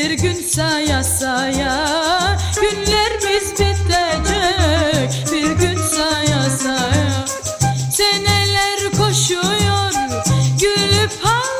bir gün saya saya Günlerimiz bitecek bir gün saya saya Seneler koşuyor gülüp hal